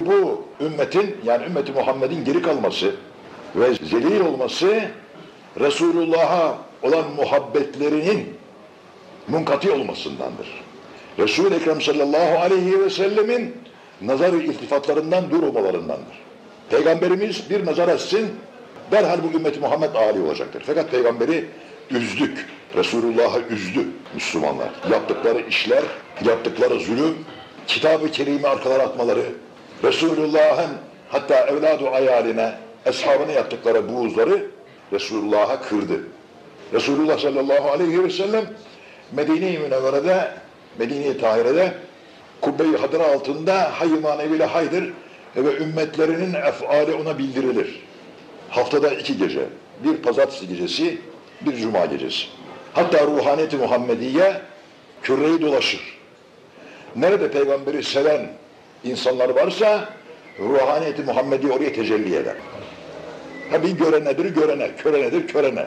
Bu ümmetin yani ümmeti Muhammed'in geri kalması ve zelil olması Resulullah'a olan muhabbetlerinin munkati olmasındandır. Resul-i Ekrem sallallahu aleyhi ve sellemin nazar iltifatlarından durmalarındandır. Peygamberimiz bir nazar etsin, derhal bu ümmeti Muhammed âli olacaktır. Fakat peygamberi üzdük. Resulullah'ı üzdü Müslümanlar. Yaptıkları işler, yaptıkları zulüm, kitab-ı kerime arkalara atmaları, Resulullah'ın hatta evladu ayaline, eshabına yaptıkları buğuzları Resulullah'a kırdı. Resulullah sallallahu aleyhi ve sellem Medine-i Münevvere'de, Medine-i Tahire'de kubbe-i hadra altında hay maneviyle haydır ve ümmetlerinin efali ona bildirilir. Haftada iki gece, bir pazartesi gecesi, bir cuma gecesi. Hatta ruhaniyeti Muhammediye küreyi dolaşır. Nerede peygamberi seven insanlar varsa ruhaniyeti Muhammediye oraya tecelli eder. Ha bir görenedir görene, körenedir körene.